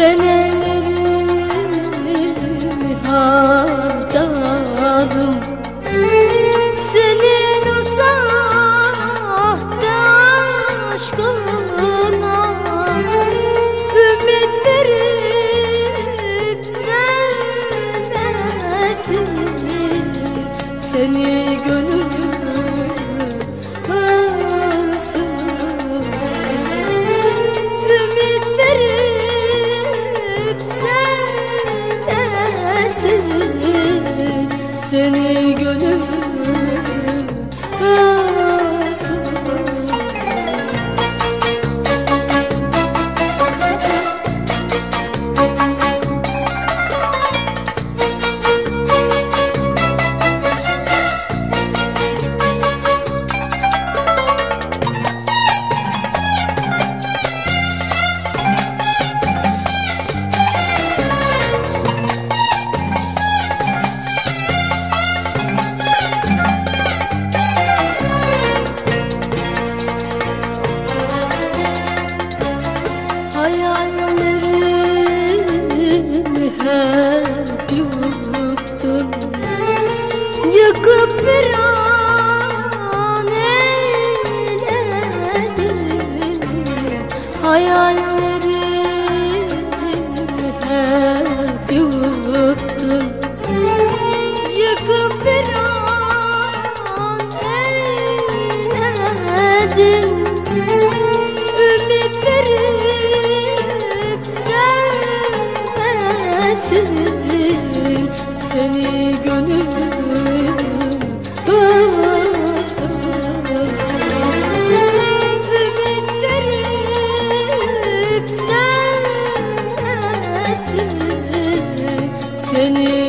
Senelerimi 谢谢你。Yıkıp Seni